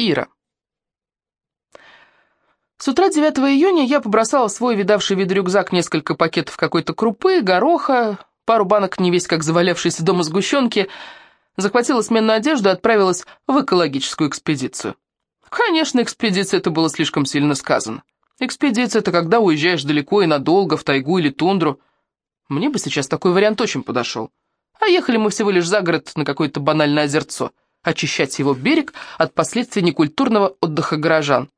Ира. С утра 9 июня я побросала свой видавший вид рюкзак несколько пакетов какой-то крупы, гороха, пару банок невесть как завалявшейся дома сгущенки, захватила сменную одежду и отправилась в экологическую экспедицию. Конечно, экспедиция это было слишком сильно сказано. Экспедиция — это когда уезжаешь далеко и надолго, в тайгу или тундру. Мне бы сейчас такой вариант очень подошел. А ехали мы всего лишь за город на какое-то банальное озерцо, очищать его берег от последствий некультурного отдыха горожан.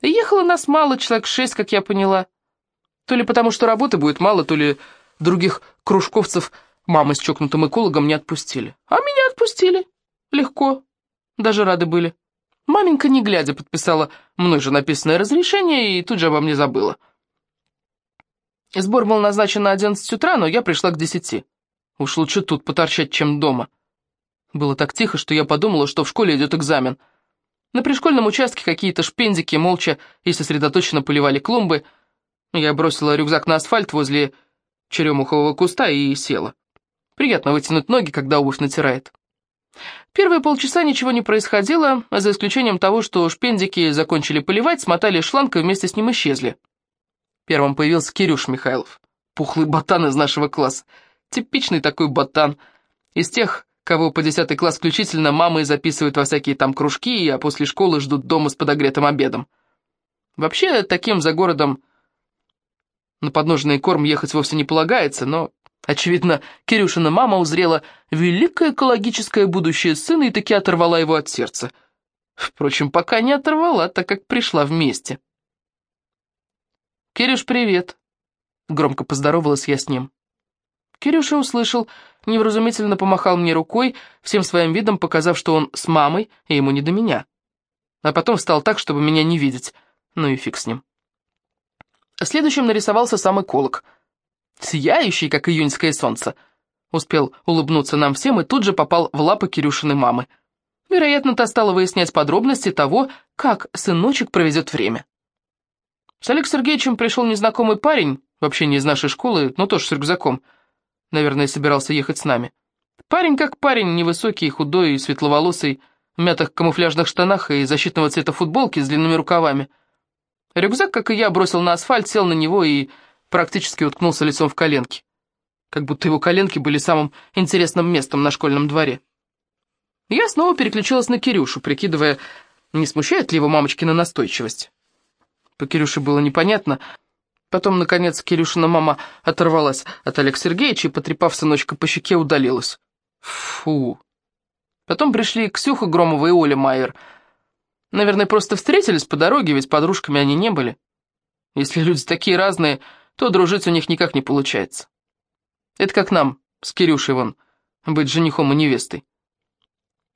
Ехало нас мало, человек шесть, как я поняла. То ли потому, что работы будет мало, то ли других кружковцев мамы с чокнутым экологом не отпустили. А меня отпустили. Легко. Даже рады были. Маменька, не глядя, подписала мной же написанное разрешение и тут же обо мне забыла. Сбор был назначен на 11 утра, но я пришла к 10. Уж лучше тут поторчать, чем дома. Было так тихо, что я подумала, что в школе идет экзамен. На пришкольном участке какие-то шпендики молча и сосредоточенно поливали клумбы. Я бросила рюкзак на асфальт возле черемухового куста и села. Приятно вытянуть ноги, когда обувь натирает. Первые полчаса ничего не происходило, за исключением того, что шпендики закончили поливать, смотали шланг и вместе с ним исчезли. Первым появился Кирюш Михайлов, пухлый ботан из нашего класса. Типичный такой ботан. Из тех, кого по десятый класс включительно мамы записывают во всякие там кружки, а после школы ждут дома с подогретым обедом. Вообще, таким за городом на подножный корм ехать вовсе не полагается, но Очевидно, Кирюшина мама узрела великое экологическое будущее сына и таки оторвала его от сердца. Впрочем, пока не оторвала, так как пришла вместе. «Кирюш, привет!» Громко поздоровалась я с ним. Кирюша услышал, невразумительно помахал мне рукой, всем своим видом показав, что он с мамой, и ему не до меня. А потом встал так, чтобы меня не видеть. Ну и фиг с ним. Следующим нарисовался сам эколог — сияющий, как июньское солнце. Успел улыбнуться нам всем и тут же попал в лапы Кирюшины мамы. Вероятно, та стала выяснять подробности того, как сыночек проведет время. С Олег Сергеевичем пришел незнакомый парень, вообще не из нашей школы, но тоже с рюкзаком. Наверное, собирался ехать с нами. Парень как парень, невысокий, худой и светловолосый, в мятых камуфляжных штанах и защитного цвета футболки с длинными рукавами. Рюкзак, как и я, бросил на асфальт, сел на него и практически уткнулся лицом в коленки. Как будто его коленки были самым интересным местом на школьном дворе. Я снова переключилась на Кирюшу, прикидывая, не смущает ли его мамочкина настойчивость. По Кирюше было непонятно. Потом, наконец, Кирюшина мама оторвалась от Олега Сергеевича и, потрепав сыночка по щеке, удалилась. Фу. Потом пришли Ксюха Громова и Оля Майер. Наверное, просто встретились по дороге, ведь подружками они не были. Если люди такие разные, то дружить у них никак не получается. Это как нам, с Кирюшей вон, быть женихом и невестой.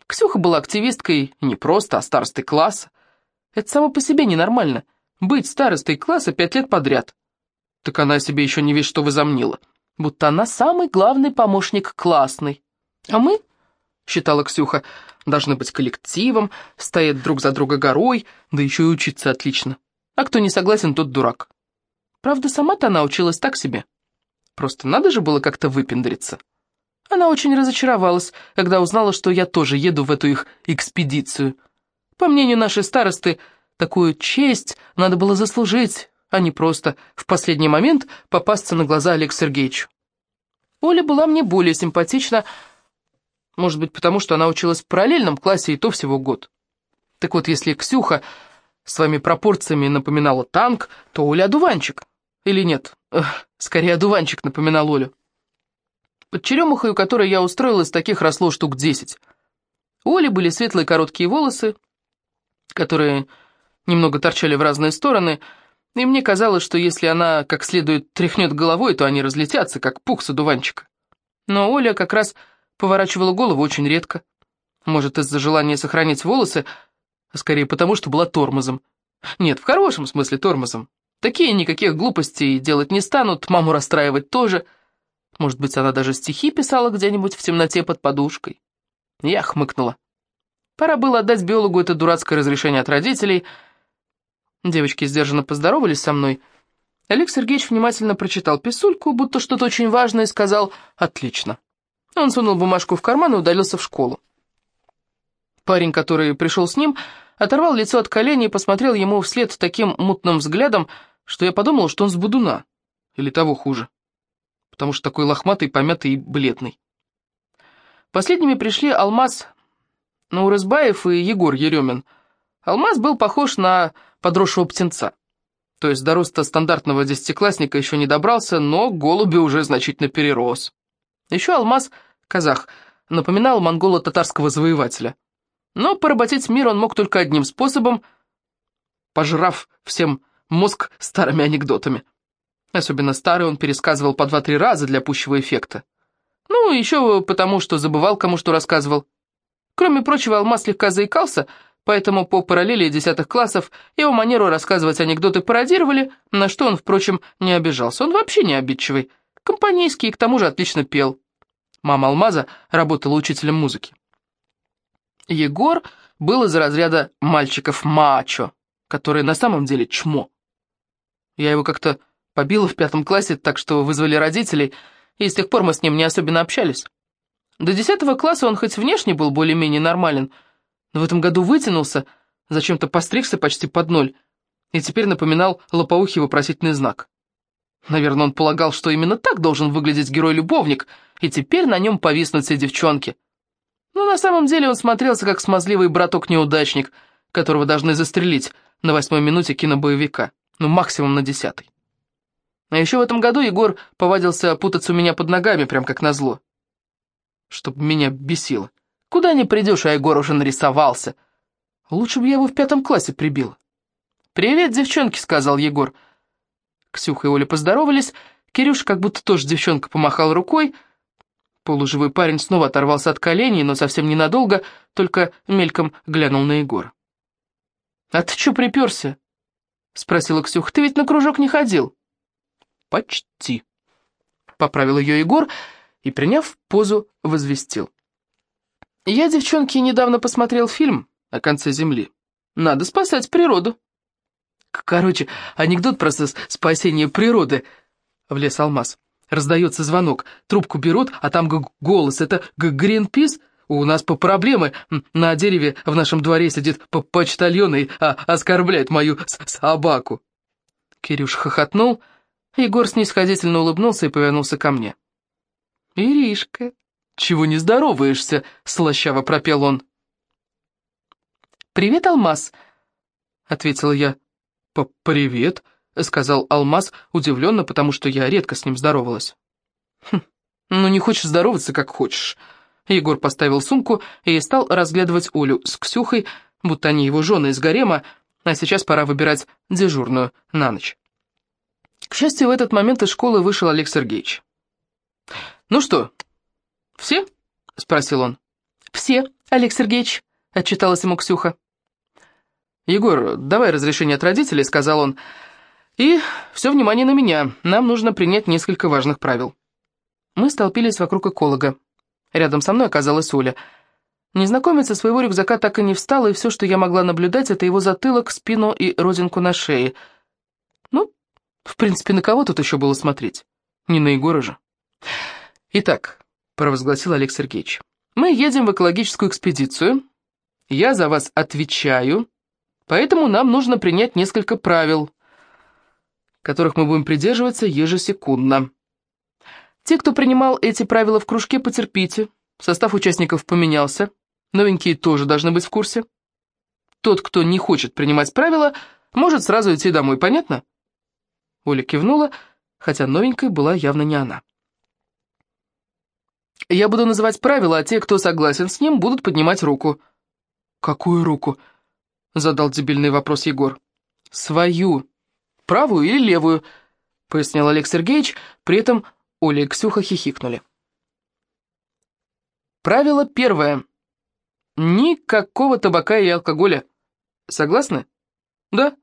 Ксюха была активисткой не просто, а старостой класса. Это само по себе ненормально, быть старостой класса пять лет подряд. Так она себе еще не весь что возомнила, будто она самый главный помощник классный. А мы, считала Ксюха, должны быть коллективом, стоять друг за друга горой, да еще и учиться отлично. А кто не согласен, тот дурак. Правда, сама-то она училась так себе. Просто надо же было как-то выпендриться. Она очень разочаровалась, когда узнала, что я тоже еду в эту их экспедицию. По мнению нашей старосты, такую честь надо было заслужить, а не просто в последний момент попасться на глаза Олег Сергеевичу. Оля была мне более симпатична, может быть, потому что она училась в параллельном классе и то всего год. Так вот, если Ксюха своими пропорциями напоминала танк, то Оля одуванчик. Или нет, Эх, скорее одуванчик напоминал Олю. Под черемухой, у которой я устроилась, таких росло штук десять. У Оли были светлые короткие волосы, которые немного торчали в разные стороны, и мне казалось, что если она как следует тряхнет головой, то они разлетятся, как пух с одуванчика. Но Оля как раз поворачивала голову очень редко. Может, из-за желания сохранить волосы, а скорее потому, что была тормозом. Нет, в хорошем смысле тормозом. Такие никаких глупостей делать не станут, маму расстраивать тоже. Может быть, она даже стихи писала где-нибудь в темноте под подушкой. Я хмыкнула. Пора было отдать биологу это дурацкое разрешение от родителей. Девочки сдержанно поздоровались со мной. Олег Сергеевич внимательно прочитал писульку, будто что-то очень важное, и сказал «Отлично». Он сунул бумажку в карман и удалился в школу. Парень, который пришел с ним, оторвал лицо от колени и посмотрел ему вслед таким мутным взглядом, что я подумал, что он с будуна, или того хуже, потому что такой лохматый, помятый и бледный. Последними пришли Алмаз Наурызбаев и Егор Еремин. Алмаз был похож на подросшего птенца. То есть до роста стандартного десятиклассника еще не добрался, но голуби уже значительно перерос. Еще Алмаз, казах, напоминал монголо-татарского завоевателя. Но поработить мир он мог только одним способом, пожрав всем мозг старыми анекдотами. Особенно старый он пересказывал по два-три раза для пущего эффекта. Ну, еще потому, что забывал, кому что рассказывал. Кроме прочего, Алмаз слегка заикался, поэтому по параллели десятых классов его манеру рассказывать анекдоты пародировали, на что он, впрочем, не обижался. Он вообще не обидчивый, компанейский и к тому же отлично пел. Мама Алмаза работала учителем музыки. Егор был из разряда мальчиков мачо, которые на самом деле чмо. Я его как-то побила в пятом классе, так что вызвали родителей, и с тех пор мы с ним не особенно общались. До десятого класса он хоть внешне был более-менее нормален, но в этом году вытянулся, зачем-то постригся почти под ноль, и теперь напоминал лопоухий вопросительный знак. Наверное, он полагал, что именно так должен выглядеть герой-любовник, и теперь на нем повиснут все девчонки. Но на самом деле он смотрелся как смазливый браток-неудачник, которого должны застрелить на восьмой минуте кинобоевика, ну максимум на десятой. А еще в этом году Егор повадился путаться у меня под ногами, прям как назло. Чтоб меня бесило. Куда не придешь, а Егор уже нарисовался. Лучше бы я его в пятом классе прибил. «Привет, девчонки», — сказал Егор. Ксюха и Оля поздоровались, Кирюш как будто тоже девчонка помахал рукой. Полуживой парень снова оторвался от коленей, но совсем ненадолго, только мельком глянул на Егора. «А ты чё приперся?» — спросила Ксюха. «Ты ведь на кружок не ходил?» «Почти», — поправил ее Егор и, приняв позу, возвестил. «Я, девчонки, недавно посмотрел фильм о конце Земли. Надо спасать природу». «Короче, анекдот про спасение природы», — влез Алмаз. Раздается звонок, трубку берут, а там голос. Это Гринпис? У нас по проблемы. На дереве в нашем дворе сидит почтальон и а, оскорбляет мою собаку. Кирюш хохотнул, Егор снисходительно улыбнулся и повернулся ко мне. «Иришка, чего не здороваешься?» — слащаво пропел он. «Привет, Алмаз», — ответила я. «Привет», — сказал Алмаз, удивленно, потому что я редко с ним здоровалась. «Хм, ну не хочешь здороваться, как хочешь». Егор поставил сумку и стал разглядывать Олю с Ксюхой, будто они его жены из гарема, а сейчас пора выбирать дежурную на ночь. К счастью, в этот момент из школы вышел Олег Сергеевич. «Ну что, все?» — спросил он. «Все, Олег Сергеевич», — отчиталась ему Ксюха. «Егор, давай разрешение от родителей», — сказал он. «И все внимание на меня. Нам нужно принять несколько важных правил». Мы столпились вокруг эколога. Рядом со мной оказалась Оля. Незнакомец со своего рюкзака так и не встал, и все, что я могла наблюдать, это его затылок, спину и родинку на шее. Ну, в принципе, на кого тут еще было смотреть? Не на Егора же. «Итак», — провозгласил Олег Сергеевич, — «мы едем в экологическую экспедицию. Я за вас отвечаю, поэтому нам нужно принять несколько правил, которых мы будем придерживаться ежесекундно. Те, кто принимал эти правила в кружке, потерпите. Состав участников поменялся. Новенькие тоже должны быть в курсе. Тот, кто не хочет принимать правила, может сразу идти домой, понятно?» Оля кивнула, хотя новенькой была явно не она. «Я буду называть правила, а те, кто согласен с ним, будут поднимать руку». «Какую руку?» — задал дебильный вопрос Егор. «Свою. Правую или левую?» — пояснил Олег Сергеевич, при этом Оля и Ксюха хихикнули. Правило первое. Никакого табака и алкоголя. Согласны? Да,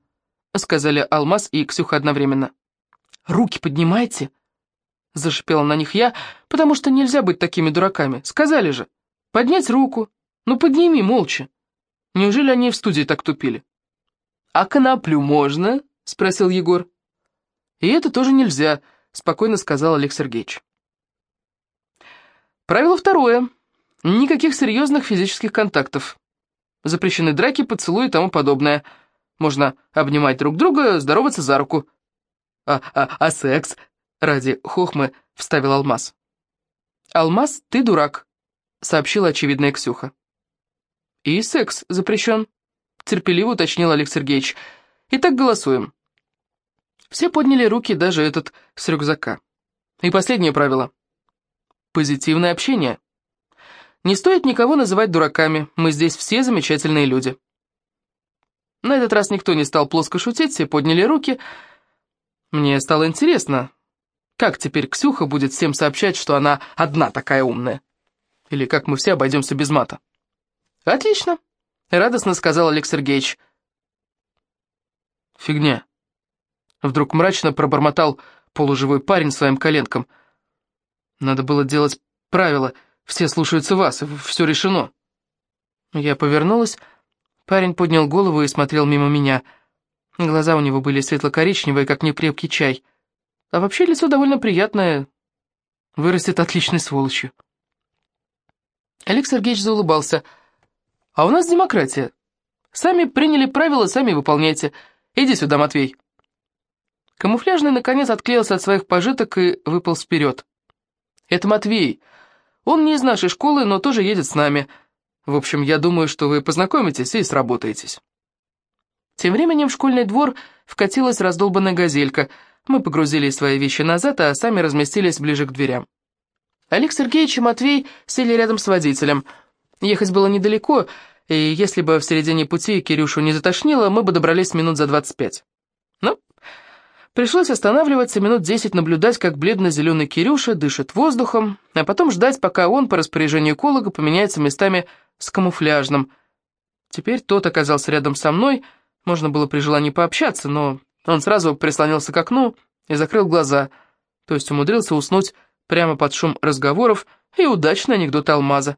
сказали Алмаз и Ксюха одновременно. Руки поднимайте, зашипела на них я, потому что нельзя быть такими дураками. Сказали же. Поднять руку. Ну подними молча. Неужели они в студии так тупили? А коноплю можно? спросил Егор. И это тоже нельзя, — спокойно сказал Олег Сергеевич. Правило второе. Никаких серьезных физических контактов. Запрещены драки, поцелуи и тому подобное. Можно обнимать друг друга, здороваться за руку. А, а, а секс? Ради хохмы вставил Алмаз. «Алмаз, ты дурак», — сообщила очевидная Ксюха. «И секс запрещен», — терпеливо уточнил Олег Сергеевич. «Итак, голосуем». Все подняли руки, даже этот с рюкзака. И последнее правило. Позитивное общение. Не стоит никого называть дураками, мы здесь все замечательные люди. На этот раз никто не стал плоско шутить, все подняли руки. Мне стало интересно, как теперь Ксюха будет всем сообщать, что она одна такая умная? Или как мы все обойдемся без мата? «Отлично», — радостно сказал Олег Сергеевич. «Фигня». Вдруг мрачно пробормотал полуживой парень своим коленкам. «Надо было делать правила, все слушаются вас, и все решено». Я повернулась, парень поднял голову и смотрел мимо меня. Глаза у него были светло-коричневые, как некрепкий чай. А вообще лицо довольно приятное. Вырастет отличной сволочью. Олег Сергеевич заулыбался. «А у нас демократия. Сами приняли правила, сами выполняйте. Иди сюда, Матвей». Камуфляжный, наконец, отклеился от своих пожиток и выпал вперед. «Это Матвей. Он не из нашей школы, но тоже едет с нами. В общем, я думаю, что вы познакомитесь и сработаетесь». Тем временем в школьный двор вкатилась раздолбанная газелька — мы погрузили свои вещи назад, а сами разместились ближе к дверям. Олег Сергеевич и Матвей сели рядом с водителем. Ехать было недалеко, и если бы в середине пути Кирюшу не затошнило, мы бы добрались минут за 25. Но пришлось останавливаться минут 10 наблюдать, как бледно-зеленый Кирюша дышит воздухом, а потом ждать, пока он по распоряжению эколога поменяется местами с камуфляжным. Теперь тот оказался рядом со мной, можно было при желании пообщаться, но он сразу прислонился к окну и закрыл глаза, то есть умудрился уснуть прямо под шум разговоров и удачный анекдот Алмаза.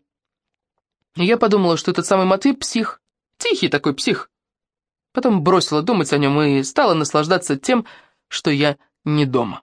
Я подумала, что этот самый Матвей псих, тихий такой псих. Потом бросила думать о нем и стала наслаждаться тем, что я не дома.